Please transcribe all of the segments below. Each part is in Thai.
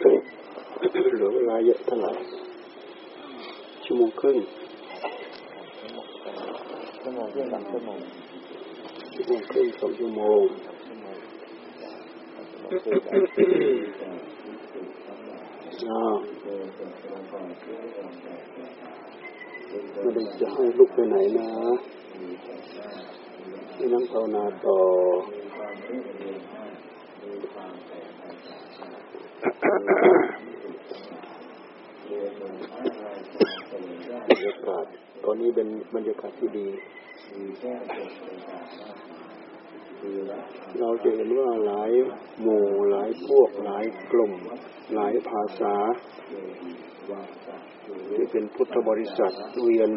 เหลือเวลาเยอะเท่าไหร่ชั่วโมงครึ่งชั่วโมงครึ่งสองชั่วโมงชั่วโมงครึ่งสองชั่วโมงอ้าวไม่ได้จะให้ลุกไปไหนนะนี่นั่งภาวนาต่อ บรรยากาศตอนนี้เป็นบรรยากาศที่ดี เราจะเห็นว่าหลายหมู่หลายพวกหลายกลุ่ม หลายภาษาที่เป็นพุทธบริษัทเวียน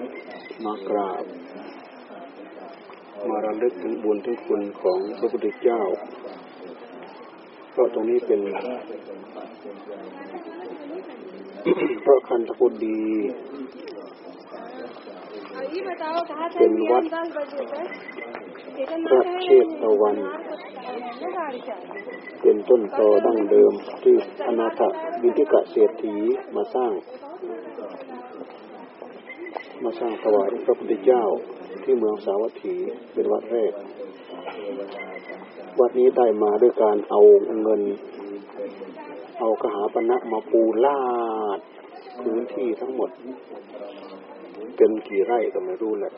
มากราบ มาระลึกถึงบุญถึงคุณของพระพุทธเจ้า เพราะตรงนี้เป็นพระคันธกุดีเป็นวัดพระเชตตะวัน เป็นต้นตอดั้งเดิมที่อนาถบิณฑิกะเศรษฐีมาสร้าง มาสร้างถวายพระพุทธเจ้าที่เมืองสาวัตถีเป็นวัดแรก วัดนี้ได้มาด้วยการเอาเงิน เอากระหาปณะมาปูลาดพื้นที่ทั้งหมด เป็นกี่ไร่ก็ไม่รู้แหละ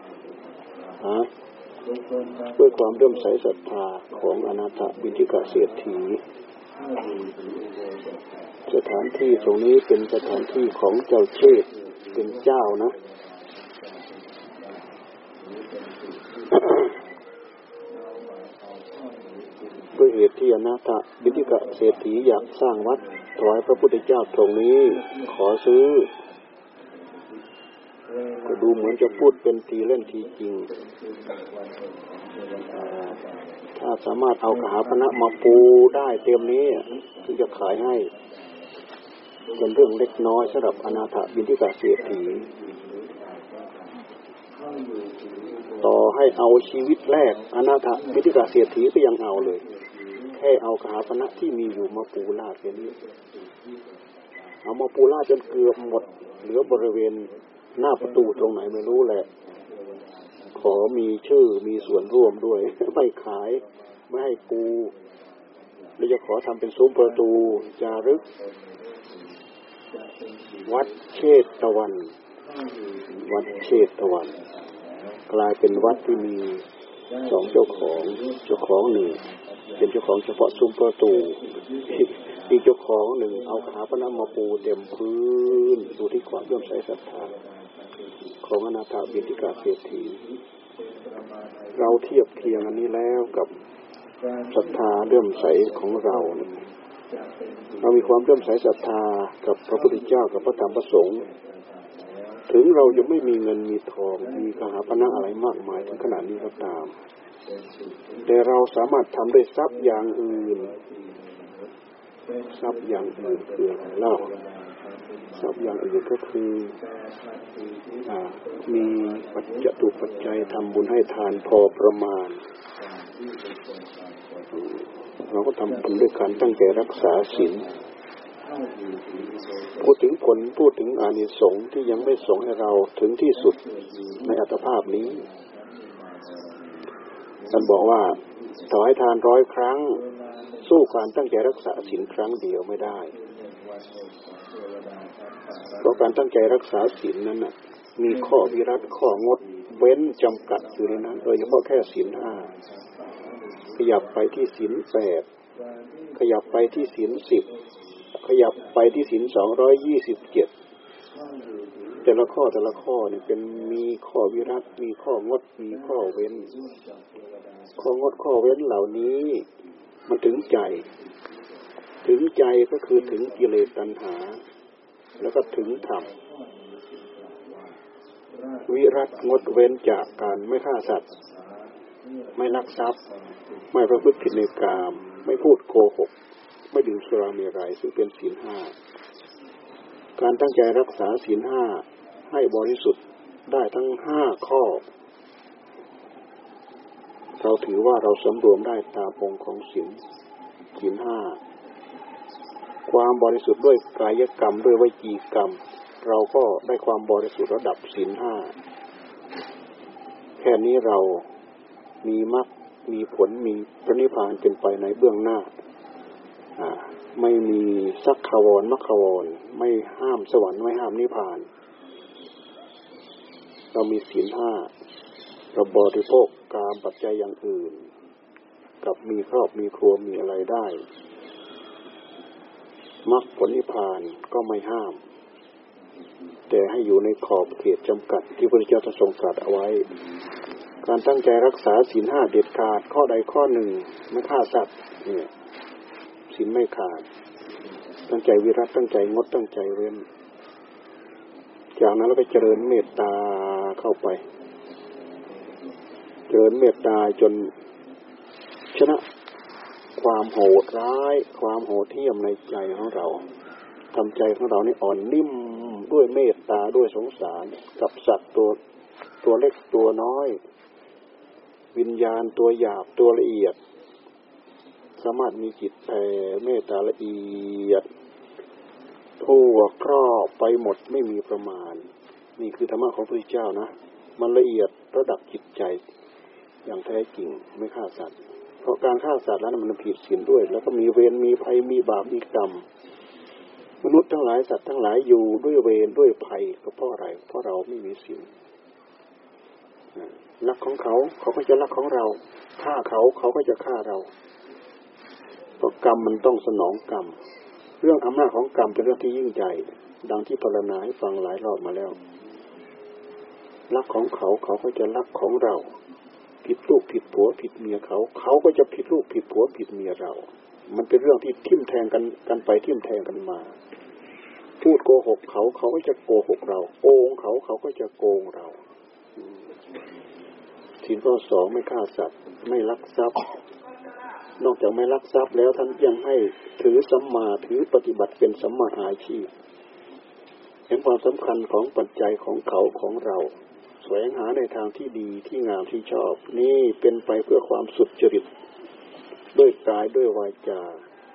ฮะด้วยความเริ่มใสศรัทธาของอนาถบิณฑิกะเศรษฐีสถานที่ตรงนี้เป็นสถานที่ของเจ้าเชษเป็นเจ้านะ ด้วยเหตุที่อนาถบิณฑิกะเศรษฐีอยากสร้างวัดถวายพระพุทธเจ้าตรงนี้ ขอซื้อ ก็ดูเหมือนจะพูดเป็นทีเล่นทีจริง ถ้าสามารถเอากหาปณะมาปูได้เต็มนี้ถึงจะขายให้เป็นเรื่องเล็กน้อยสำหรับอนาถบิณฑิกะเศรษฐีต่อให้เอาชีวิตแรกอนาถบิณฑิกะเศรษฐีก็ยังเอาเลย แค่เอากาปณะที่มีอยู่มาปูลาดแค่นี้เอามาปูลาดจนเกือบหมด เหลือบริเวณหน้าประตูตรงไหนไม่รู้แหละ ขอมีชื่อมีส่วนร่วมด้วย ไม่ขาย ไม่ให้ปูเราจะขอทำเป็นซุ้มประตูจารึก วัดเชตตะวัน วัดเชตตะวัน กลายเป็นวัดที่มีสองเจ้าของ เจ้าของหนึ่ง เป็นเจ้าของเฉพาะซุ้มประตูอีกเจ้าของหนึ่งเอาขาพระนมาปูเต็มพื้นดูที่ความเรื่อมใสศรัทธาของอนาถาบิณฑิกาเศรษฐีเราเทียบเคียงอันนี้แล้วกับศรัทธาเรื่อมใสของเราเรามีความเรื่อมใสศรัทธากับพระพุทธเจ้ากับพระธรรมพระสงฆ์ถึงเราจะไม่มีเงินมีทองมีกหาปณะอะไรมากมายถึงขนาดนี้ก็ตาม แต่เราสามารถทำได้ทรัพย์อย่างอื่นทรัพย์อย่างอื่นคืออะไรเล่าทรัพย์อย่างอื่นก็คืออมีปัจจตุปัจจัยทำบุญให้ทานพอประมาณ เราก็ทำบุญด้วยการตั้งใจรักษาศีลพูดถึงผลพูดถึงอานิสงส์ที่ยังไม่ส่งให้เราถึงที่สุดในอัตภาพนี้ ท่านบอกว่าถวายทานร้อยครั้ง สู้การตั้งใจรักษาศีลครั้งเดียวไม่ได้เพราะการตั้งใจรักษาศีลนั้นน่ะ มีข้อวิรัตข้องดเว้นจำกัดอยู่ในนั้นโดยเฉพาะแค่ศีลห้าขยับไปที่ศีลแปดขยับไปที่ศีลสิบขยับไปที่ศีลสองร้อยยี่สิบเจ็ด แต่ละข้อแต่ละข้อเนี่ยเป็นมีข้อวิรัตมีข้องดมีข้อเว้น ข้องดข้อเว้นเหล่านี้มันถึงใจ ถึงใจก็คือถึงกิเลสตัณหา แล้วก็ถึงธรรมวิรัตงดเว้นจากการไม่ฆ่าสัตว์ ไม่ลักทรัพย์ ไม่ประพฤติผิดในกาม ไม่พูดโกหก ไม่ดื่มสุราเมรัยซึ่งเป็นศีลห้าการตั้งใจรักษาศีลห้า ให้บริสุทธิ์ได้ทั้งห้าข้อ เราถือว่าเราสำรวมได้ตามองของศีลศีลห้าความบริสุทธิ์ด้วยกายกรรมด้วยวจีกรรม เราก็ได้ความบริสุทธิ์ระดับศีลห้าแค่นี้เรามีมรรคมีผลมีพระนิพพานเป็นไปในเบื้องหน้าไม่มีสักขวรมัคขวร ไม่ห้ามสวรรค์ไม่ห้ามนิพพาน เรามีศีลห้าเราบริโภคกามปัจจัยอย่างอื่น กับมีครอบมีครัวมีอะไรได้มรรคผลนิพพานก็ไม่ห้าม แต่ให้อยู่ในขอบเขตจำกัดที่พระเจ้าทรงตรัสเอาไว้ การตั้งใจรักษาศีลห้าเด็ดขาดข้อใดข้อหนึ่งไม่ฆ่าสัตว์เนี่ยศีลไม่ขาด ตั้งใจวิรัตตั้งใจงดตั้งใจเว้น จากนั้นเราไปเจริญเมตตา เข้าไป เจริญเมตตาจนชนะความโหดร้าย ความโหดเที่ยมในใจของเราทำใจของเรานี่อ่อนนิ่มด้วยเมตตาด้วยสงสาร กับสัตว์ตัวตัวเล็กตัวน้อย วิญญาณตัวหยาบตัวละเอียด สามารถมีจิตแผ่เมตตาละเอียดทั่วครอบไปหมดไม่มีประมาณ นี่คือธรรมะของพระพุทธเจ้านะ มันละเอียดระดับจิตใจอย่างแท้จริงไม่ฆ่าสัตว์ เพราะการฆ่าสัตว์แล้วมันผิดศีลด้วย แล้วก็มีเวรมีภัยมีบาปมีกรรม มนุษย์ทั้งหลายสัตว์ทั้งหลายอยู่ด้วยเวรด้วยภัยก็เพราะอะไร เพราะเราไม่มีศีลรักของเขาเขาก็จะรักของเราฆ่าเขาเขาก็จะฆ่าเราเพราะกรรมมันต้องสนองกรรม เรื่องอำนาจของกรรมเป็นเรื่องที่ยิ่งใหญ่ดังที่พรรณนาให้ฟังหลายรอบมาแล้ว รักของเขาเขาก็จะรักของเรา ผิดลูกผิดผัวผิดเมียเขา เขาก็จะผิดลูกผิดผัวผิดเมียเรา มันเป็นเรื่องที่ทิ่มแทงกันกันไปทิ่มแทงกันมา พูดโกหกเขาเขาก็จะโกหกเราโกงเขาเขาก็จะโกงเราสินข้อสองไม่ฆ่าสัตว์ไม่ลักทรัพย์ นอกจากไม่ลักทรัพย์แล้วท่านยังให้ถือสัมมาถือปฏิบัติเป็นสัมมาอาชีพเห็นความสำคัญของปัจจัยของเขาของเรา แสวงหาในทางที่ดีที่งามที่ชอบ นี่เป็นไปเพื่อความสุดจริต ด้วยกายด้วยวาจา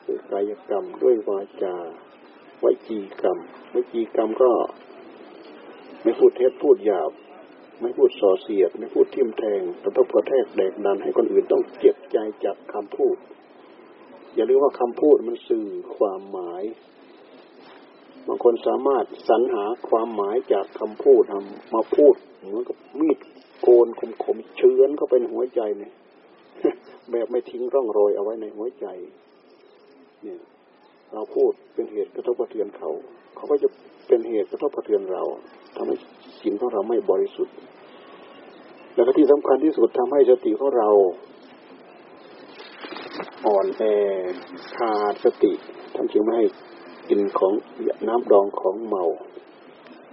ด้วยกายกรรม ด้วยวาจาวจีกรรมวจีกรรมก็ ไม่พูดเท็จพูดหยาบ ไม่พูดส่อเสียด ไม่พูดทิ่มแทงกระทบกระแทกแดกดันให้คนอื่นต้องเจ็บใจจากคำพูด อย่าลืมว่าคำพูดมันสื่อความหมายบางคนสามารถสรรหาความหมายจากคำพูดมาพูด เหมือนกับมีดโกนคมๆเชื้อนเข้าไปในหัวใจเนี่ยแบบไม่ทิ้งร่องรอยเอาไว้ในหัวใจ เนี่ย เราพูดเป็นเหตุกระทบกระเทือนเขา เขาก็จะเป็นเหตุกระทบกระเทือนเราทำให้สิ่งของเราไม่บริสุทธิ์ แล้วก็ที่สำคัญที่สุดทำให้สติของเรา อ่อนแอขาดสติทำจึงไม่ให้กินของน้ำดองของเมา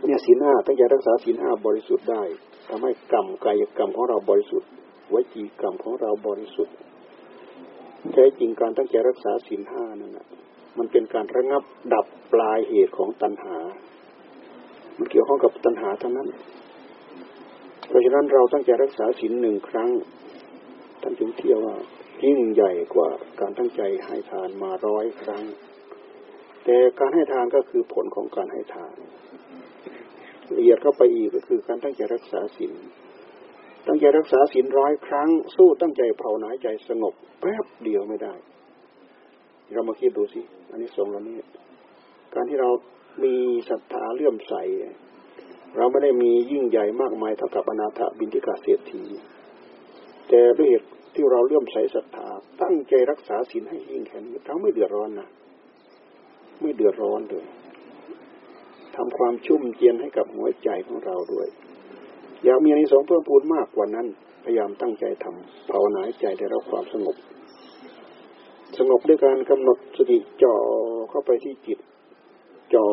เนี่ยศีลห้าตั้งใจรักษาศีลห้าบริสุทธิ์ได้ทำให้กรรมกายกรรมของเราบริสุทธิ์วจีกรรมของเราบริสุทธิ์แท้จริงการตั้งใจรักษาศีลห้านั่นนะมันเป็นการระงับดับปลายเหตุของตัณหา มันเกี่ยวข้องกับตัณหาเท่านั้น เพราะฉะนั้นเราตั้งใจรักษาศีลหนึ่งครั้งท่านจึงเที่ยวว่ายิ่งใหญ่กว่าการตั้งใจให้ทานมาร้อยครั้ง แต่การให้ทานก็คือผลของการให้ทาน ละเอียดเข้าไปอีกก็คือการตั้งใจรักษาศีลตั้งใจรักษาศีลร้อยครั้ง สู้ตั้งใจภาวนาใจสงบแป๊บเดียวไม่ได้ เรามาคิดดูสิอันนี้สงเรานี้การที่เรามีศรัทธาเลื่อมใส เราไม่ได้มียิ่งใหญ่มากมายเท่ากับอนาถบินทิกาเศรษฐีแต่ด้วยเหตุที่เราเลื่อมใสศรัทธาตั้งใจรักษาศีลให้ยิ่งแค่นี้เราไม่เดือดร้อนนะไม่เดือดร้อนเลย ทำความชุ่มเย็นให้กับหัวใจของเราด้วย อยากมีอนิสงส์เพิ่มพูนมากกว่านั้น พยายามตั้งใจทำภาวนาใจได้รับความสงบ สงบด้วยการกำหนดสติจ่อเข้าไปที่จิตจ่อ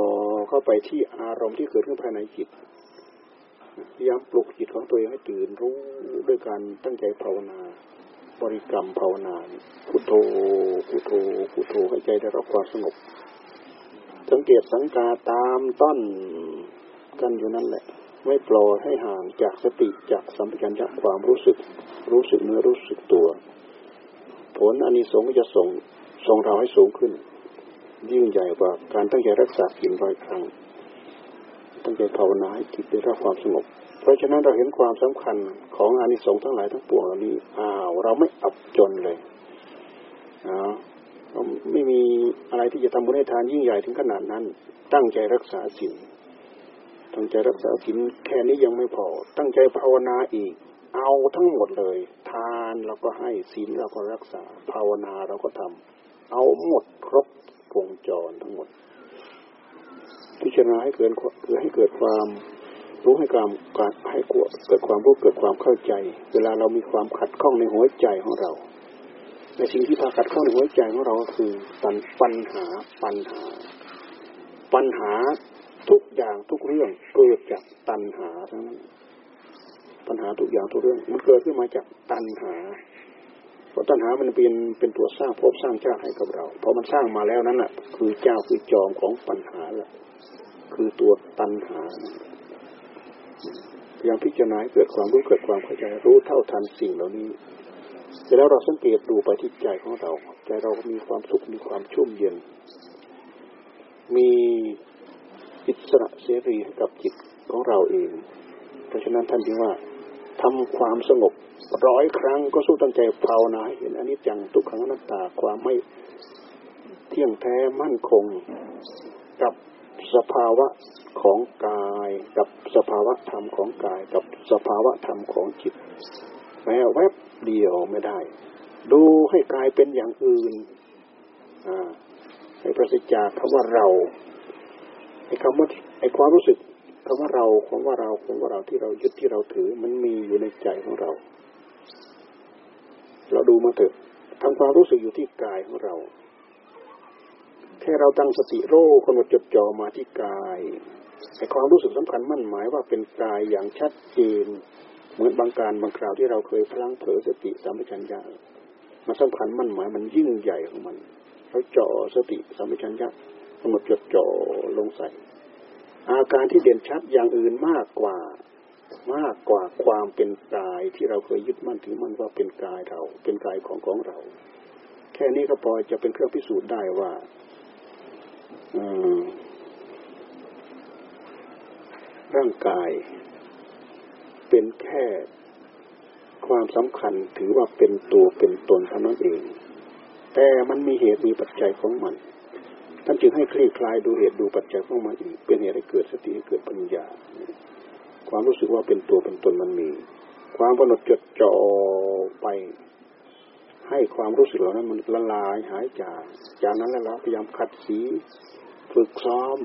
เข้าไปที่อารมณ์ที่เกิดขึ้นภายในจิตพยายามปลุกจิตของตัวเองให้ตื่นรู้ด้วยการตั้งใจภาวนาบริกรรมภาวนาพุทโธพุทโธพุทโธให้ใจได้รับความสงบ สังเกตสังกาตามต้นกันอยู่นั่นแหละ ไม่ปล่อยให้ห่างจากสติจากสัมผัสจากความรู้สึก รู้สึกเนื้อรู้สึกตัว ผลอันนี้สงก็จะส่งส่งเราให้สูงขึ้น ยิ่งใหญ่กว่าการตั้งใจรักษาศีลร้อยครั้ง ตั้งใจภาวนาให้จิตได้รับความสงบเพราะฉะนั้นเราเห็นความสำคัญของอานิสงส์ทั้งหลายทั้งปวงเหล่านี้ อ้าว เราไม่อับจนเลยนะเรา ไม่มีอะไรที่จะทำบุญให้ทานยิ่งใหญ่ถึงขนาดนั้น ตั้งใจรักษาศีลตั้งใจรักษาศีลแค่นี้ยังไม่พอ ตั้งใจภาวนาอีก เอาทั้งหมดเลย ทานเราก็ให้ศีลเราก็รักษา ภาวนาเราก็ทำเอาหมดครบวงจรทั้งหมด พิจารณาให้เกิดคือให้เกิดความรู้ให้ความการให้กเกิดความรู้เกิดความเข้าใจ เวลาเรามีความขัดข้องในหัวใจของเรา ในสิ่งที่พาขัดข้องในหัวใจของเราก็คือปัญปัญหาปัญหา ปัญหาทุกอย่างทุกเรื่องเกิดจากตัณหาทั้งนั้นปัญหาทุกอย่างทุกเรื่อง มันเกิดขึ้นมาจากตัณหา เพราะตัณหามันเป็นเป็นตัวสร้างภพสร้างชาติให้กับเราพอมันสร้างมาแล้วนั้นแหะคือเจ้าคือจอมของปัญหาแหละคือตัวตัณหาพยายามพิจารณาเกิดความรู้เกิดความเข้าใจรู้เท่าทันสิ่งเหล่านี้ เสร็จแล้วเราสังเกตดูไปที่ใจของเรา ใจเรามีความสุขมีความชุ่มเย็น มีอิสระเสรีให้กับจิตของเราเอง เพราะฉะนั้นท่านจึงว่าทำความสงบร้อยครั้งก็สู้ตั้งใจภาวนาเห็นอันนี้จังทุกขังอนัตตาความไม่เที่ยงแท้มั่นคงกับสภาวะของกาย กับสภาวะธรรมของกาย กับสภาวะธรรมของจิต แม้แวบเดียวไม่ได้ ดูให้กลายเป็นอย่างอื่นให้ประสิทธิ์จากคำว่าเราไอ้คำว่าไอ้ความรู้สึกคำว่าเราคำว่าเราคำว่าเราที่เรายึดที่เราถือ มันมีอยู่ในใจของเรา เราดูมาเถอะทำความรู้สึกอยู่ที่กายของเราแค่เราตั้งสติโรกำหนดจดจ่อมาที่กายไอ้ความรู้สึกสำคัญมั่นหมายว่าเป็นกายอย่างชัดเจน เหมือนบางการบางคราวที่เราเคยพลังเผลอสติสัมปชัญญะมันสำคัญมั่นหมายมันยิ่งใหญ่ของมันเราจ่อสติสัมปชัญญะกำหนดจดจ่อลงใส่ อาการที่เด่นชัดอย่างอื่นมากกว่ามากกว่าความเป็นกายที่เราเคยยึดมั่นถือมั่นว่าเป็นกายเรา เป็นกายของของเรา แค่นี้ก็พอจะเป็นเครื่องพิสูจน์ได้ว่าร่างกาย เป็นแค่ความสำคัญถือว่าเป็นตัวเป็นตนเท่านั้นเอง แต่มันมีเหตุมีปัจจัยของมันท่านจึงให้คลี่คลายดูเหตุดูปัจจัยของมันอีก เป็นเหตุให้เกิดสติให้เกิดปัญญา ความรู้สึกว่าเป็นตัวเป็นตนมันมี ความกำหนดจดจ่อไป ให้ความรู้สึกเหล่านั้นมันละลายหายจากจากนั้นแล้วพยายามขัดสีฝึกซ้อม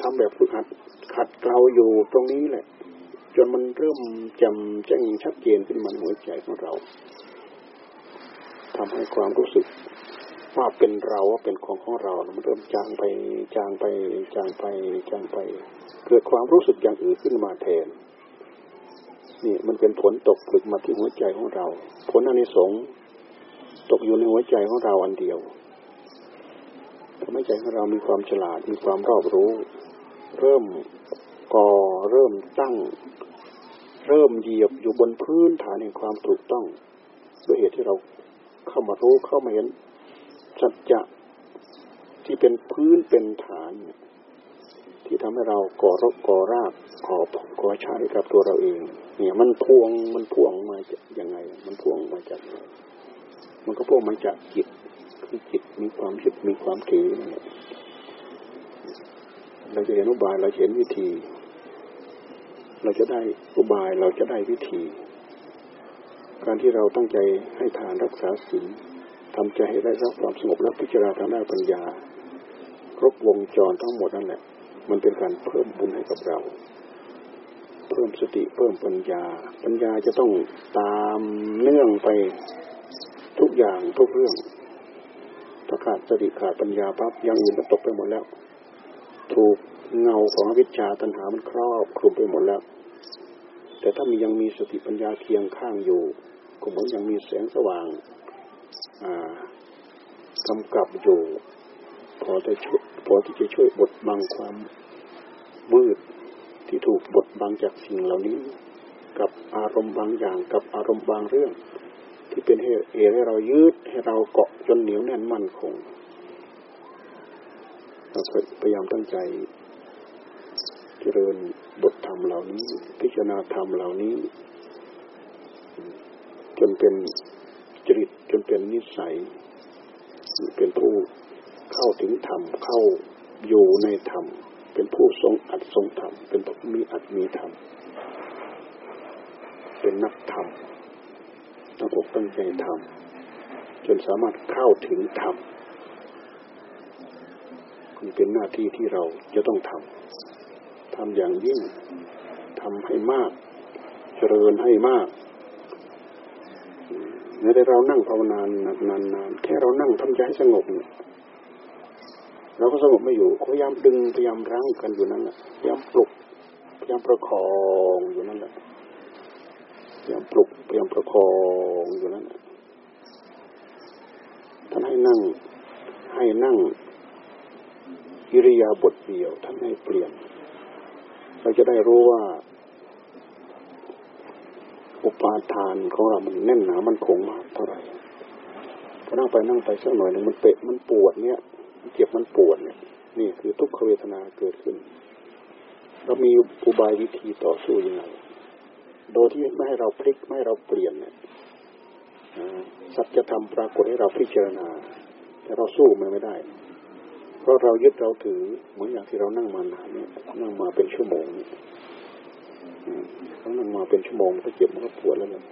ทำแบบฝึกหัดขัดเกลาอยู่ตรงนี้แหละ จนมันเริ่มจำแจ้งชัดเจนขึ้นมาในหัวใจของเราทำให้ความรู้สึกว่าเป็นเราว่าเป็นของของเรามันเริ่มจางไปจางไปจางไปจางไป เกิดความรู้สึกอย่างอื่นขึ้นมาแทน นี่มันเป็นผลตกผลึกมาที่หัวใจของเรา ผลอนิสงส์ตกอยู่ในหัวใจของเราอันเดียวทำให้ใจของเรามีความฉลาดมีความรอบรู้ เริ่ม ก่อเริ่มตั้ง เริ่มเหยียบอยู่บนพื้นฐานแห่งความถูกต้องด้วยเหตุที่เราเข้ามารู้เข้ามาเห็นสัจจะที่เป็นพื้นเป็นฐาน ที่ทำให้เราก่อรกก่อรากก่อก่อใช้กับตัวเราเอง เนี่ยมันพวงมันพวงมาจากยังไง มันพวงมาจากมันก็พวงมาจากจิตคือจิตมีความคิดมีความถือเราจะเห็นอุบายเราเห็นวิธี เราจะได้อุบายเราจะได้วิธี การที่เราตั้งใจให้ทานรักษาศีลทำใจให้ได้รับความสงบและพิจารณาทางด้านปัญญา ครบวงจรทั้งหมดนั่นแหละ มันเป็นการเพิ่มบุญให้กับเรา เพิ่มสติเพิ่มปัญญา ปัญญาจะต้องตามเนื่องไปทุกอย่างทุกเรื่องถ้าขาดสติขาดปัญญาปั๊บยังอื่นมันตกไปหมดแล้ว ถูก เงาของอวิชชาตัณหามันครอบคลุมไปหมดแล้ว แต่ถ้ามียังมีสติปัญญาเคียงข้างอยู่ ก็เหมือนยังมีแสงสว่างกำกับอยู่ พอจะช่วยพอที่จะช่วยบดบังความมืดที่ถูกบดบังจากสิ่งเหล่านี้ กับอารมณ์บางอย่างกับอารมณ์บางเรื่อง ที่เป็นเหตุให้เรายืดให้เราเกาะจนเหนียวแน่นมั่นคงเราพยายามตั้งใจ เจริญบทธรรมเหล่านี้ พิจารณาธรรมเหล่านี้ จนเป็นจริตจนเป็นนิสัย เป็นผู้เข้าถึงธรรมเข้าอยู่ในธรรม เป็นผู้ทรงอัดทรงธรรม เป็นผู้มีอัดมีธรรม เป็นนักธรรมตั้งอกตั้งใจทำจนสามารถเข้าถึงธรรมนี่เป็นหน้าที่ที่เราจะต้องทำ ทำอย่างยิ่งทำให้มาก เจริญให้มากแม้แต่เรานั่งภาวนานนานๆแค่เรานั่งทำใจให้สงบเนี่ยเราก็สงบไม่อยู่พยายามดึงพยายามรั้งกันอยู่นั่นแหละพยายามปลุกพยายามประคองอยู่นั่นแหละพยายามปลุกพยายามประคองอยู่นั่นท่านให้นั่งให้นั่งอิริยาบถเดียวท่านให้เปลี่ยน เราจะได้รู้ว่า อุปาทานของเรามันแน่นหนา มันคงมากเท่าไหร่พอนั่งไปนั่งไปสักหน่อยหนึ่งมันเปะมันปวดเนี่ยเจ็บมันปวดเนี่ย นี่คือทุกขเวทนาเกิดขึ้น เรามีอุบายวิธีต่อสู้ยังไงโดยที่ไม่ให้เราพลิกไม่ให้เราเปลี่ยนเนี่ยสัจธรรมปรากฏให้เราพิจารณา แต่เราสู้มันไม่ได้ ราะเรายึดเราถือ เหมือนอย่างที่เรานั่งมานานเนี่ยนั่งมาเป็นชั่วโมงเรานั่งมาเป็นชั่วโมงก็เจ็บมันก็ปวดแล้วนะ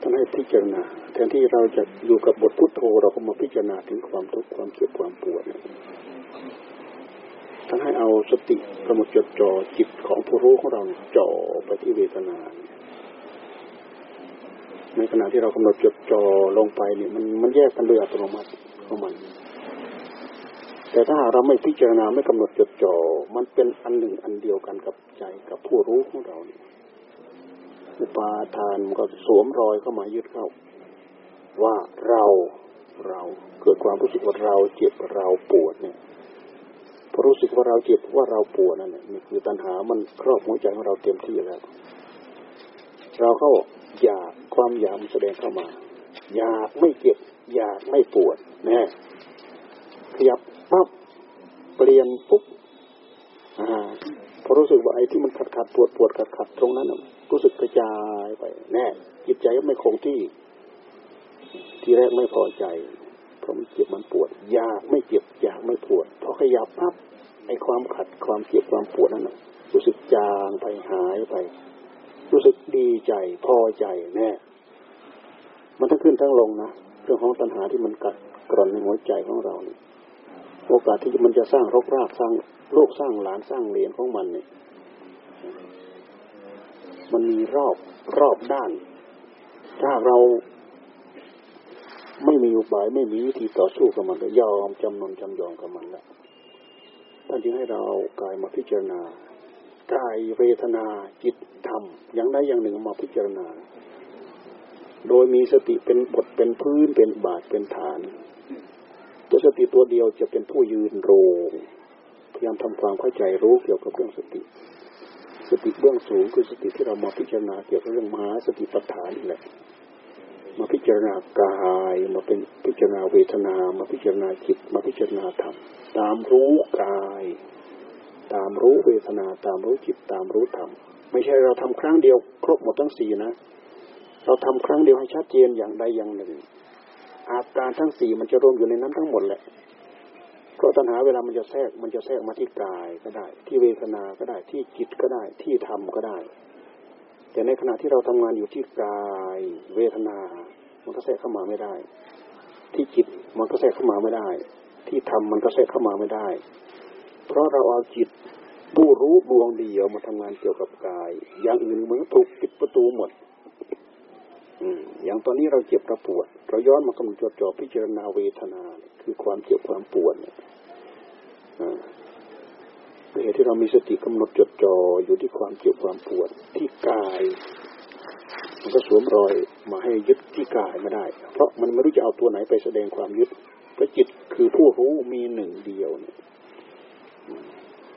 ท่านให้พิจารณาแทนที่เราจะอยู่กับบทพุทโธเราก็มาพิจารณาถึงความทุกข์ความเจ็บความปวดนี่ยท่านให้เอาสติกำหนดจดจ่อจิตของผู้รู้ของเราจ่อไปที่เวทนาในขณะที่เรากำหนดจดจ่อลงไปเนี่ยมันมันแยกกันโดยอัตโนมัติ ของมัน แต่ถ้าเราไม่พิจารณาไม่กำหนดจดจ่อมันเป็นอันหนึ่งอันเดียวกันกับใจกับผู้รู้ของเราเนี่ยอุปาทานมันก็สวมรอยเข้ามายึดเข้า ว่าเราเราเกิดความรู้สึกว่าเราเจ็บเราปวดเนี่ยพอรู้สึกว่าเราเจ็บว่าเราปวดนั่นแหละนี่คือตัณหามันครอบหัวใจของเราเต็มที่แล้ว เราเข้าอยากความอยากมันแสดงเข้ามา อยากไม่เจ็บ อยากไม่ปวดนะขยับปั๊บเปลี่ยนปุ๊บอ่าพอรู้สึกว่าไอ้ที่มันขัดขัดปวดปวดขัดขัดตรงนั้นรู้สึกกระจายไป แน่จิตใจก็ไม่คงที่ ทีแรกไม่พอใจเพราะมันเจ็บมันปวด อยากไม่เจ็บอยากไม่ปวดพอขยับปั๊บไอ้ความขัดความเจ็บความปวดนั่นรู้สึกจางไปหายไป รู้สึกดีใจพอใจแน่มันทั้งขึ้นทั้งลงนะ เรื่องของตัณหาที่มันกัดกร่อนในหัวใจของเราเนี่ยโอกาสที่มันจะสร้างรกรากสร้างลูกสร้างหลานสร้างเหรียญของมันเนี่ยมันมีรอบรอบด้าน ถ้าเราไม่มีอุบายไม่มีวิธีต่อสู้กับมันก็ยอมจำนนจำยอมกับมันแล้วท่านจึงให้เรากายมาพิจารณากายเวทนาจิตธรรมอย่างใดอย่างหนึ่งมาพิจารณา โดยมีสติเป็นบทเป็นพื้นเป็นบาทเป็นฐาน ตัวสติตัวเดียวจะเป็นผู้ยืนโรงพยายามทำความเข้าใจรู้เกี่ยวกับเรื่องสติ สติเบื้องสูงคือสติที่เรามาพิจารณาเกี่ยวกับเรื่องมหาสติปัฏฐานนี่แหละ มาพิจารณากายมาเป็นพิจารณาเวทนา มาพิจารณาจิต มาพิจารณาธรรม ตามรู้กาย ตามรู้เวทนา ตามรู้จิต ตามรู้ธรรม ไม่ใช่เราทำครั้งเดียว ครบหมดทั้งสี่นะ เราทำครั้งเดียวให้ชัดเจนอย่างใดอย่างหนึ่ง อาการทั้งสี่มันจะรวมอยู่ในนั้นทั้งหมดแหละเพราะตัณหาเวลามันจะแทรกมันจะแทรกมาที่กายก็ได้ ที่เวทนาก็ได้ที่จิตก็ได้ที่ธรรมก็ได้ แต่ในขณะที่เราทำงานอยู่ที่กายเวทนา มันก็แทรกเข้ามาไม่ได้ ที่จิตมันก็แทรกเข้ามาไม่ได้ ที่ธรรมมันก็แทรกเข้ามาไม่ได้ เพราะเราเอาจิตผู้รู้ดวงเดียวมาทำงานเกี่ยวกับกาย อย่างอื่นเหมือนถูกปิดประตูหมด อย่างตอนนี้เราเจ็บเราปวด เราย้อนมากำหนดจดจ่อพิจารณาเวทนา คือความเจ็บความปวดเนี่ยเหตุที่เรามีสติกำหนดจดจ่ออยู่ที่ความเจ็บความปวดที่กาย มันก็สวมรอยมาให้ยึดที่กายไม่ได้ เพราะมันไม่รู้จะเอาตัวไหนไปแสดงความยึดพระจิตคือผู้รู้มีหนึ่งเดียวเนี่ย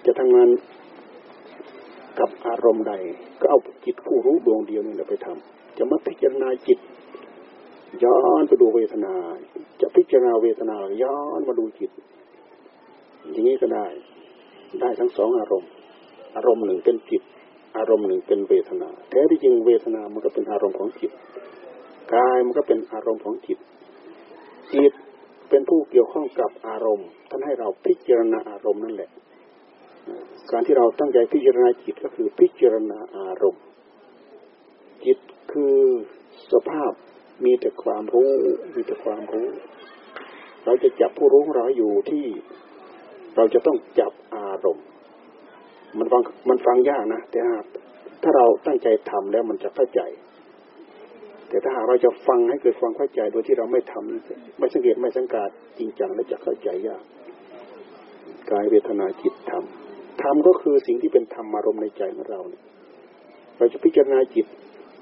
จะทำงานกับอารมณ์ใด ก็เอาจิตผู้รู้ดวงเดียวนี่แหละไปทำ จะมาพิจารณาจิต ย้อนไปดูเวทนา จะพิจารณาเวทนา ย้อนมาดูจิต อย่างนี้ก็ได้ ได้ทั้งสองอารมณ์ อารมณ์หนึ่งเป็นจิต อารมณ์หนึ่งเป็นเวทนา แท้ที่จริงเวทนามันก็เป็นอารมณ์ของจิตกายมันก็เป็นอารมณ์ของจิตจิตเป็นผู้เกี่ยวข้องกับอารมณ์ ท่านให้เราพิจารณาอารมณ์นั่นแหละ การที่เราตั้งใจพิจารณาจิตก็คือพิจารณาอารมณ์ จิต คือสภาพมีแต่ความรู้มีแต่ความรู้ เราจะจับผู้รู้ของเราอยู่ที่ เราจะต้องจับอารมณ์ มันฟังมันฟังยากนะแต่ถ้าเราตั้งใจทำแล้วมันจะเข้าใจ แต่ถ้าหากเราจะฟังให้เกิดความเข้าใจโดยที่เราไม่ทำไม่สังเกตไม่สังกาดจริงจังแล้วจะเข้าใจยากกายเวทนาจิตธรรมธรรมก็คือสิ่งที่เป็นธรรมอารมณ์ในใจของเราเนี่ยเราจะพิจารณาจิต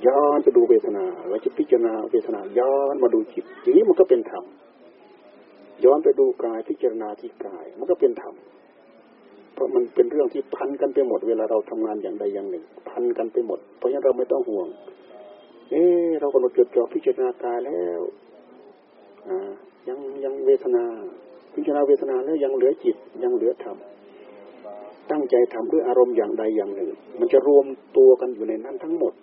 ย้อนไปดูเวทนาเราจะพิจารณาเวทนาย้อนมาดูจิตอย่างนี้มันก็เป็นธรรมย้อนไปดูกายพิจารณาที่กาย มันก็เป็นธรรมเพราะมันเป็นเรื่องที่พันกันไปหมด เวลาเราทำงานอย่างใดอย่างหนึ่ง พันกันไปหมด เพราะฉะนั้นเราไม่ต้องห่วง เอ๊เราก็ลดจดจ่อพิจารณากายแล้วอ่ายังยังเวทนา พิจารณาเวทนาแล้วยังเหลือจิตยังเหลือธรรมตั้งใจทำด้วยอารมณ์อย่างใดอย่างหนึ่ง มันจะรวมตัวกันอยู่ในนั้นทั้งหมด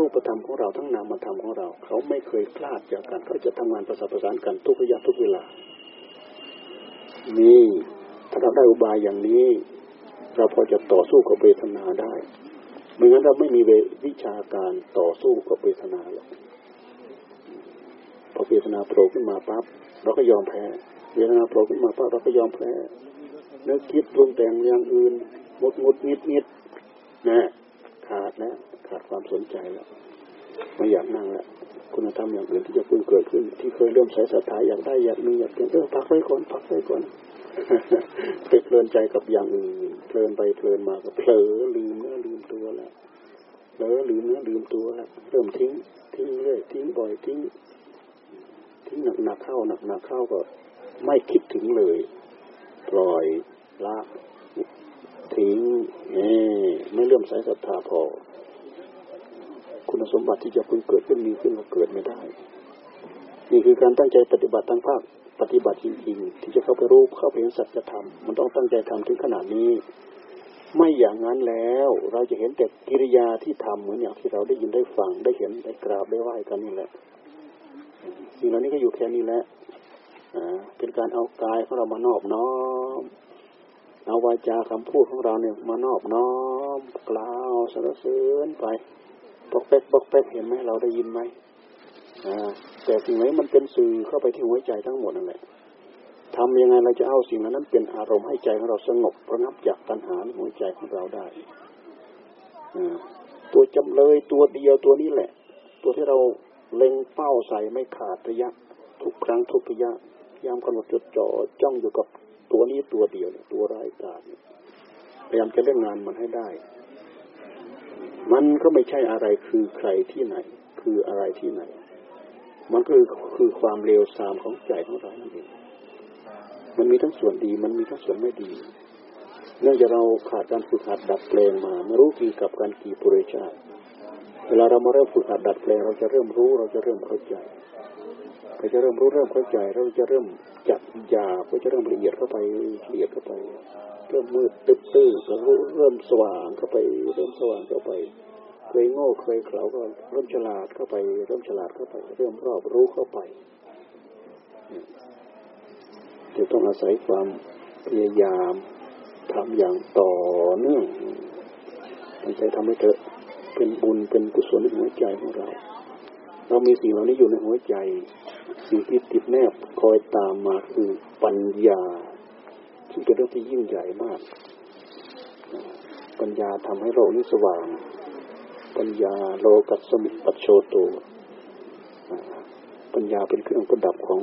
รูปธรรมของเราทั้งนามธรรมของเรา เขาไม่เคยคลาดจากกันเขาจะทำงานประสานประสานกันทุกระยะทุกเวลานี่ถ้าเราได้อุบายอย่างนี้ เราพอจะต่อสู้กับเวทนาได้เมื่อนั้นเราไม่มีวิชาการต่อสู้กับเวทนาหรอกพอเวทนาโผล่ขึ้นมาปั๊บเราก็ยอมแพ้เวทนาโผล่ขึ้นมาปั๊บเราก็ยอมแพ้เนื้อคิดรวงแต่งอย่างอื่นงดงดนิดนิดนะขาดแล้ว ขาดความสนใจแล้วไม่อยากนั่งแล้วคุณธรรมอย่างอื่นที่จะเพิ่งเกิดขึ้น ที่เคยเริ่มใส่ศรัทธาอยากได้อยากมีอยากเป็นเออพักไว้ก่อนพักไว้ก่อนไปเพลินใจกับอย่างอื่นเพลินไปเพลินมาก็เผลอลืมเนื้อลืมตัวแล้วเผลอลืมเนื้อลืมตัวแล้วเริ่มทิ้งทิ้งเรื่อยทิ้งบ่อยทิ้งทิ้งหนักหนักเข้าหนักหนักเข้าก็ ไม่คิดถึงเลย ปล่อยละทิ้งนี่ไม่เลื่มใสศรัทธาพอ คุณสมบัติที่จะพึงเกิดขึ้นมีขึ้นก็เกิดไม่ได้ นี่คือการตั้งใจปฏิบัติทางภาคปฏิบัติจริงๆที่จะเข้าไปรู้เข้าไปเห็นสัจธรรมมันต้องตั้งใจทำถึงขนาดนี้ ไม่อย่างนั้นแล้วเราจะเห็นแต่กิริยาที่ทำเหมือนอย่างที่เราได้ยินได้ฟังได้เห็นได้กราบได้ไหว้กันนี่แหละสิ่งเหล่านี้ก็อยู่แค่นี้แหละเป็นการเอากายของเรามานอบน้อมเอาวาจาคำพูดของเราเนี่ยมานอบน้อมกล่าวสรรเสริญไป บอกเป๊กบอกเป๊กเห็นไหมเราได้ยินไหมแต่สิ่งไหนมันเป็นสื่อเข้าไปที่หัวใจทั้งหมดนั่นแหละทำยังไงเราจะเอาสิ่งนั้นเป็นอารมณ์ให้ใจของเราสงบระงับจากปัญหาในหัวใจของเราได้ตัวจำเลยตัวเดียวตัวนี้แหละ ตัวที่เราเล็งเป้าใส่ไม่ขาดระยะ ทุกครั้งทุกระยะยามกำหนดจดจ่อจ้องอยู่กับตัวนี้ตัวเดียวตัวรายการพยายามจะเล่นงานมันให้ได้ มันก็ไม่ใช่อะไรคือใครที่ไหน คืออะไรที่ไหน มันคือคือความเลวทรามของใจของเรานั่นเองมันมีทั้งส่วนดี มันมีทั้งส่วนไม่ดี เนื่องจากเราขาดการฝึกหัดดัดแปลงมาไม่รู้กี่กับการกี่ปุริชาติเวลาเรามาเริ่มฝึกหัดดัดแปลง เราจะเริ่มรู้ เราจะเริ่มเข้าใจเราจะเริ่มรู้เริ่มเข้าใจ เราจะเริ่มจับยาเราจะเริ่มละเอียดเข้าไปละเอียดเข้าไป เริ่มมืดตึ๊บตื้อเริ่มสว่างเข้าไป เริ่มสว่างเข้าไป เคยโง่เคยเขลาก็เริ่มฉลาดเข้าไป เริ่มฉลาดเข้าไป เริ่มรอบรู้เข้าไปจะต้องอาศัยความพยายามทำอย่างต่อเนื่องตั้งใจทำให้เถอะเป็นบุญเป็นกุศลในหัวใจของเรา เรามีสิ่งเหล่านี้อยู่ในหัวใจ สิ่งที่ติดแนบคอยตามมาคือปัญญา ซึ่งเป็นเรื่องที่ยิ่งใหญ่มาก ปัญญาทำให้โลกนี้สว่าง ปัญญาโลกัสมิปัจโชโตปัญญาเป็นเครื่องประดับของ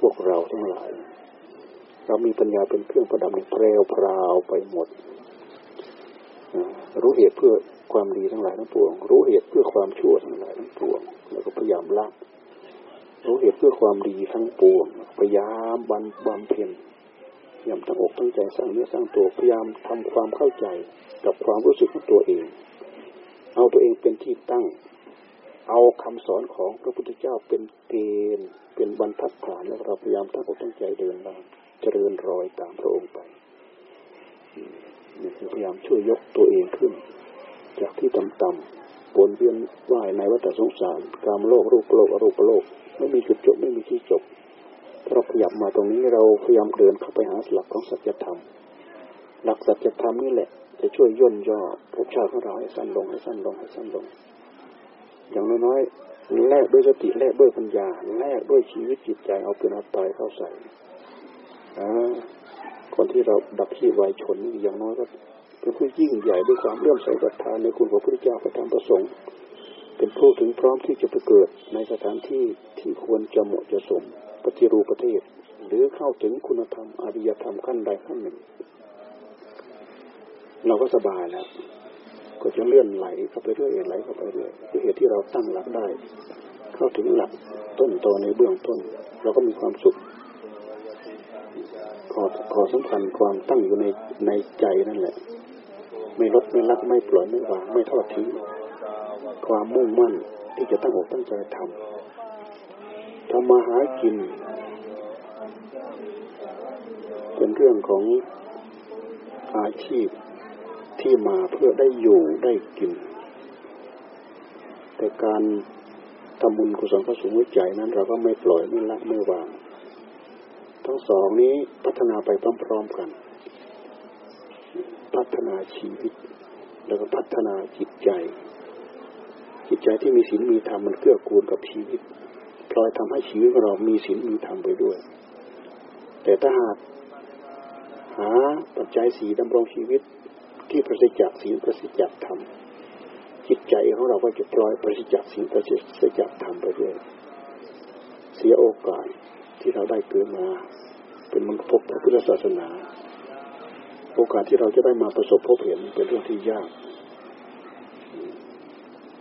พวกเราทั้งหลาย เรามีปัญญาเป็นเครื่องประดับในเพลวพราวไปหมด รู้เหตุเพื่อความดีทั้งหลายทั้งปวง รู้เหตุเพื่อความชั่วทั้งหลายทั้งปวง แล้วก็พยายามละรู้เหตุเพื่อความดีทั้งปวง พยายามบำบำเพ็ญ ยายามตั้งอกตั้งใจสร้างเนื้อสร้างตัวพยายามทำความเข้าใจกับความรู้สึกของตัวเอง เอาตัวเองเป็นที่ตั้ง เอาคำสอนของพระพุทธเจ้าเป็นเกณฑ์เป็นบรรทัดฐานแล้วเราพยายามตั้งอกตั้งใจเดินตามเจริญรอยตามพระองค์ไปนี่คือพยายามช่วยยกตัวเองขึ้น จากที่ต่ำๆวนเวียนว่ายในวัฏสงสารกามโลกรูปโลกอรูปโลก ไม่มีจุดจบไม่มีที่จบ เราขยับมาตรงนี้เราพยายามเดินเข้าไปหาหลักของสัจธรรม หลักสัจธรรมนี่แหละ จะช่วยย่นย่อภพชาติของเราให้สั้นลงให้สั้นลงให้สั้นลง อย่างน้อยๆแลกด้วยสติแลกด้วยปัญญาแลกด้วยชีวิตจิตใจเอาเป็นเอาตายเข้าใส่คนที่เราดับที่วายชนอย่างน้อยก็เป็นผู้ยิ่งใหญ่ด้วยความเลื่อมใสศรัทธาในคุณของพระพุทธเจ้าพระธรรมประสงค์เป็นผู้ถึงพร้อมที่จะไปเกิดในสถานที่ที่ควรจะเหมาะจะสม ปฏิรูปประเทศ หรือเข้าถึงคุณธรรมอริยธรรมขั้นใดขั้นหนึ่ง เราก็สบายแล้ว ก็จะเลื่อนไหลเข้าไปเรื่อยไหลเข้าไปเรื่อยด้วยเหตุที่เราตั้งหลักได้ เข้าถึงหลักต้นตอในเบื้องต้น เราก็มีความสุขขอขอสำคัญความตั้งอยู่ในในใจนั่นแหละ ไม่ลดไม่ละไม่ปล่อยไม่วางไม่ทอดทิ้งความมุ่งมั่นที่จะตั้งอกตั้งใจทำ ทำมาหากิน เป็นเรื่องของอาชีพที่มาเพื่อได้อยู่ได้กิน แต่การทำบุญกุศลเข้าสู่หัวใจนั้นเราก็ไม่ปล่อยไม่ละไม่วาง ทั้งสองนี้พัฒนาไปพร้อมๆกัน พัฒนาชีวิต แล้วก็พัฒนาจิตใจ จิตใจที่มีศีลมีธรรมมันเกื้อกูลกับชีวิต พลอยทำให้ชีวิตเรามีศีลมีธรรมไปด้วย แต่ถ้าหากหาปัจจัยสีดำรงชีวิตที่ประสิทธิ์จากศีลประสิทธิ์จากธรรมจิตใจของเราก็จะปล่อยประสิทธิ์จากศีลประสิทธิ์จากธรรมไปเรื่อยเสียโอกาสที่เราได้เกิดมา เป็นมนุษย์พบพระพุทธศาสนา โอกาสที่เราจะได้มาประสบพบเห็นเป็นเรื่องที่ยาก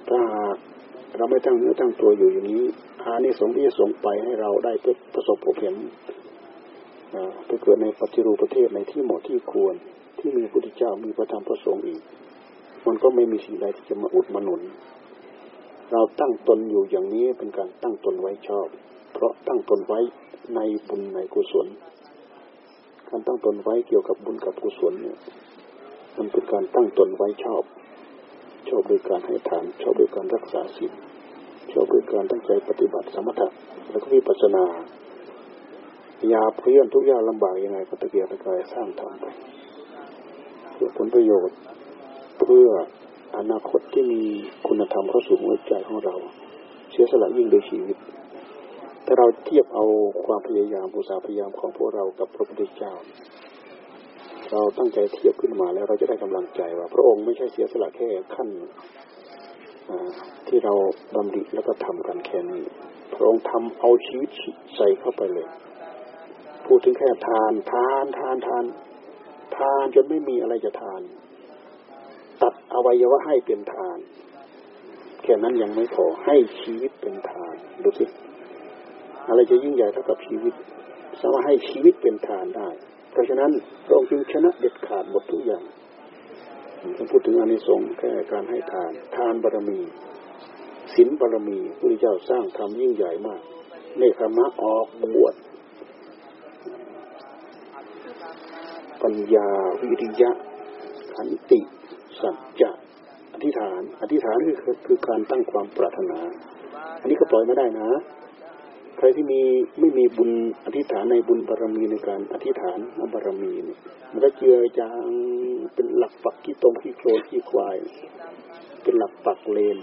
ถ้า เราไม่ตั้งเนื้อตั้งตัวอยู่อย่างนี้อานิสงส์ที่จะส่งไปให้เราได้ประสบพบเห็นไปเกิดในปฏิรูปประเทศในที่เหมาะที่ควรที่มีพระพุทธเจ้ามีพระธรรมพระสงฆ์อีก มันก็ไม่มีสิ่งใดที่จะมาอุดมาหนุน เราตั้งตนอยู่อย่างนี้เป็นการตั้งตนไว้ชอบ เพราะตั้งตนไว้ในบุญในกุศล การตั้งตนไว้เกี่ยวกับบุญกับกุศลเนี่ยมันเป็นการตั้งตนไว้ชอบ ชอบโดยการให้ทานชอบโดยการรักษาศีล ชอบโดยการตั้งใจปฏิบัติสมถะแล้วก็วิปัสสนายาเพื่อนทุกอย่างลำบากยังไงก็ตะเกียกตะกายสร้างทำไปเพื่อผลประโยชน์ เพื่ออนาคตที่มีคุณธรรมเข้าสู่หัวใจของเรา เสียสละยิ่งโดยชีวิตถ้าเราเทียบเอาความพยายามอุตสาหพยายามของพวกเรากับพระพุทธเจ้า เราตั้งใจเทียบขึ้นมาแล้วเราจะได้กำลังใจว่า พระองค์ไม่ใช่เสียสละแค่ขั้น ที่เราดำริแล้วก็ทำกันแค่นี้พระองค์ทำเอาชีวิตใส่เข้าไปเลย พูดถึงแค่ทาน ทานทานทาน ทานจนไม่มีอะไรจะทาน ตัดอวัยวะให้เป็นทาน แค่นั้นยังไม่พอให้ชีวิตเป็นทาน ดูสิ อะไรจะยิ่งใหญ่เท่ากับชีวิต สามารถให้ชีวิตเป็นทานได้ เพราะฉะนั้นพระองค์จึงชนะเด็ดขาดหมดทุกอย่าง ผมพูดถึงอานิสงส์แค่การให้ทาน ทานบารมีศีลบารมีพระเจ้าสร้างทำยิ่งใหญ่มากเนคขมะออกบวชปัญญาวิริยะ ขันติ สัจจะอธิษฐาน อธิษฐานคือคือการตั้งความปรารถนา อันนี้ก็ปล่อยไม่ได้นะ ใครที่มีไม่มีบุญอธิษฐานในบุญบารมีในการอธิษฐานบารมีเนี่ยมันก็เจือจางเป็นหลักปักขี้ตมขี้โคลนขี้ควาย เป็นหลักปักเลน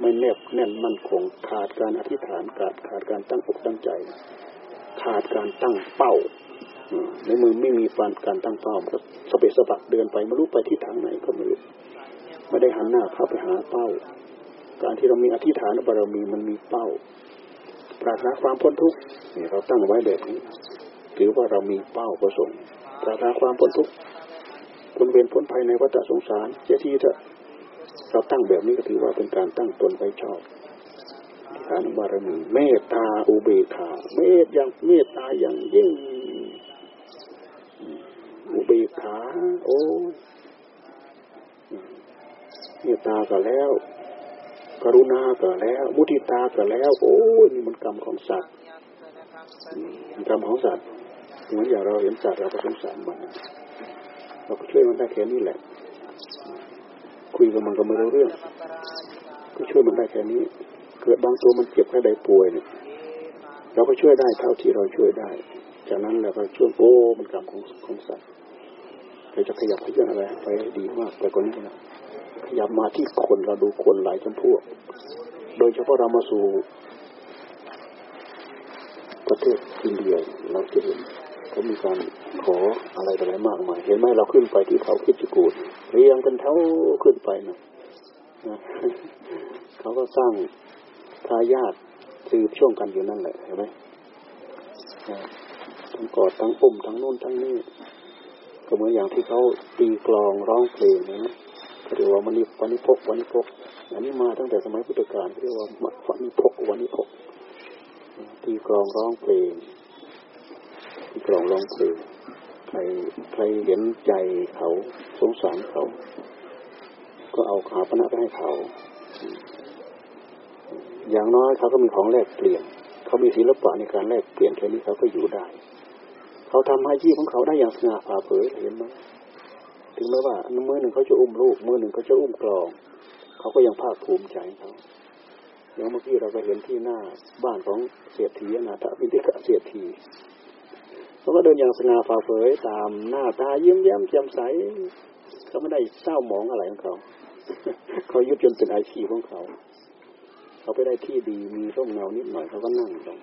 ไม่แนบแน่นมั่นคงขาดการอธิษฐานขาดขาดการตั้งอกตั้งใจ ขาดการตั้งเป้าในมือไม่มีปานการตั้งเป้าก็สเปสบักเดินไปไม่รู้ไปที่ทางไหนก็ไม่รู้ไม่ได้หันหน้าเข้าไปหาเป้า การที่เรามีอธิษฐานบารมีมันมีเป้า ปรารถนาความพ้นทุกข์นี่เราตั้งไว้แบบนี้ถือว่าเรามีเป้าประสงค์ปรารถนาความพ้นทุกข์พ้นเวรพ้นภัยในวัฏสงสารเสียทีเถอะเราตั้งแบบนี้ก็ถือว่าเป็นการตั้งตนไว้ชอบฐานบารมีเมตตาอุเบกขาเมตอย่างเมตตาอย่างยิ่งอุเบกขาโอ้เมตตาก็แล้ว กรุณาก็แล้ว มุทิตาก็แล้ว โอ้ยนี่มันกรรมของสัตว์มันกรรมของสัตว์เหมือนอย่างเราเห็นสัตว์เราก็สงสารมันเราก็ช่วยมันได้แค่นี้แหละ คุยกับมันก็ไม่รู้เรื่อง ก็ช่วยมันได้แค่นี้ เกิดบางตัวมันเจ็บแค่ใดป่วยเนี่ยเราก็ช่วยได้เท่าที่เราช่วยได้ จากนั้นเราก็ช่วยโอ้มันกรรมของของสัตว์เราจะขยับขยื่นอะไรไปดีมากแต่ก่อนนี้นะ ขยับมาที่คนเราดูคนหลายจำพวก โดยเฉพาะเรามาสู่ประเทศอินเดียเราจะเห็นเขามีการขออะไรต่อะไรมากมายเห็นไหมเราขึ้นไปที่เขาคิดจกูดเรียงกันเท่าขึ้นไปนะนะเขาก็สร้างทายาทสืบช่วงกันอยู่นั่นแหละเห็นไหมทั้งกอดทั้งปุ่มทั้งนู่นทั้งนี่ก็เหมือนอย่างที่เขาตีกลองร้องเพลงนะ เรียกว่าวันิวันิพกวันิพกอันนี้มาตั้งแต่สมัยพุทธกาลเรียกว่าวันิพกวันิพกตีกลองร้องเพลงตีกลองร้องเพลงใครใครเห็นใจเขาสงสารเขา ก็เอาขาปณะไปให้เขา อย่างน้อยเขาก็มีของแลกเปลี่ยน เขามีศิลปะในการแลกเปลี่ยนแค่นี้เขาก็อยู่ได้ เขาทำอาชีพของเขาได้อย่างสง่าผ่าเผยเห็นไหม ถึงแม้ว่ามือหนึ่งเขาจะอุ้มลูกมือหนึ่งเขาจะอุ้มกลอง เขาก็ยังภาคภูมิใจเขาอย่างเมื่อกี้เราก็เห็นที่หน้าบ้านของเศรษฐีนะถ้าพิธีกะเศรษฐีเขาก็เดินอย่างสง่าผ่าเผยตามหน้าตายิ้มแย้มแจ่มใสเขาไม่ได้เศร้าหมองอะไรของเขาเขายึดจนเป็นอาชีพของเขา เขาไปได้ที่ดีมีร่มเงานิดหน่อยเขาก็นั่งลง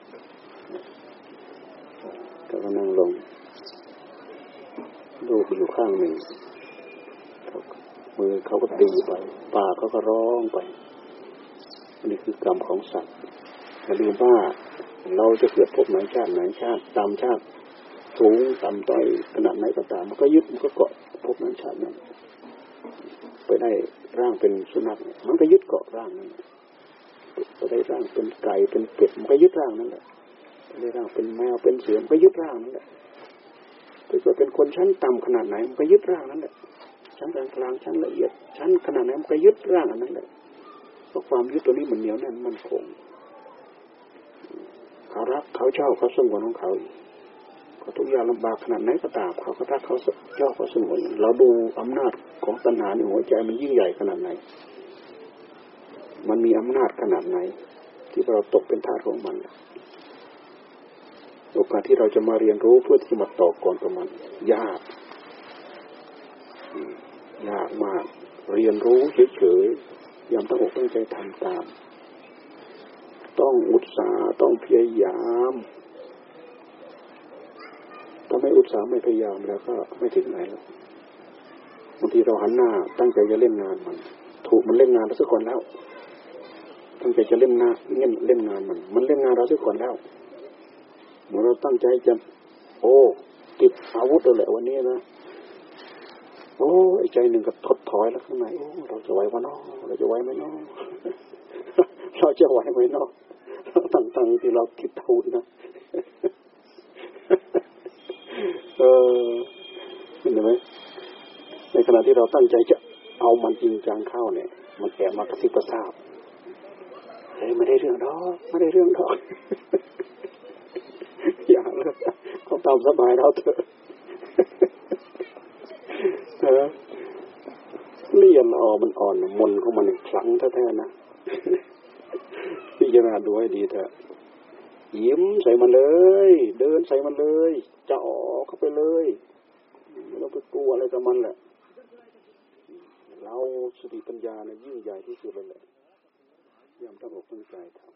เขาก็นั่งลงลูกอยู่ข้างหนึ่ง มือเขาก็ตีไปปากเขาก็ร้องไปอันนี้คือกรรมของสัตว์อย่าลืมว่าเราจะเกิดพบไหนชาติไหนชาติตามชาติสูงต่ำต้อยขนาดไหนก็ตามมันก็ยึดมันก็เกาะพบนั้นชาตินั้นไปได้ร่างเป็นสุนัขมันก็ยึดเกาะร่างนั้นไปได้ร่างเป็นไก่เป็นเป็ดมันก็ยึดร่างนั้นแหละไปได้ร่างเป็นแมวเป็นเสือมันก็ยึดร่างนั้นแหละไปเกิดเป็นคนชั้นต่ำขนาดไหนมันก็ยึดร่างนั้นแหละ ชั้นกลางชั้นละเอียดชั้นขนาดไหนมันก็ยึดร่างอันนั้นแหละเพราะความยึดตัวนี้มันเหนียวแน่นมันคงเขารักเขาเชอบเขาสงวนของเขาเขาทุกอย่างลำบากขนาดไหนก็ตามเขาก็รักเขาเชอบเขาสงวนเราดูอำนาจของตัณหาในหัวใจมันยิ่งใหญ่ขนาดไหน มันมีอำนาจขนาดไหน ที่เราตกเป็นทาสของมันโอกาสที่เราจะมาเรียนรู้เพื่อที่มาต่อกรกับมันยาก ยากมาก เรียนรู้เฉยๆยามตั้งอกตั้งใจทำตาม ต้องอุตสาห์ต้องพยายามถ้าไม่อุตสาห์ไม่พยายามแล้วก็ไม่ถึงไหนแล้วบางทีเราหันหน้า ตั้งใจจะเล่นงานมัน ถูกมันเล่นงานเราสักคนแล้ว ตั้งใจจะเล่นงานเล่นเล่นงานมัน มันเล่นงานเราสักคนแล้วเหมือนเราตั้งใจจะ โอ้ติดอาวุธเลยแหละวันนี้นะ โอ้ไอ้ใจหนึ่งก็ถดถอยแล้วข้างในโอ้เราจะไหววะเนาะเราจะไหวไหมเนาะเราจะไหวไหมเนาะตั้งๆที่เราคิดทูนนะเออเห็นไหมในขณะที่เราตั้งใจจะเอามันจริงจังเข้าเนี่ย มันแอบมากระซิบกระซาบเฮ้ยไม่ได้เรื่องดอกไม่ได้เรื่องดอกอย่าเลยเขาตามสบายเราเถอะ เออเลี่ยนออมันอ่อนมนของมันคลังแท้ๆนะพิจารณาดูให้ดีเถอะยิ้มใส่มันเลย เดินใส่มันเลยจะออกเข้าไปเลยไม่ต้องไปกลัวอะไรกับมันแหละเราสติปัญญาเนี่ยยิ่งใหญ่ที่สุดเลยแหละยามตั้งอกตั้งใจทำ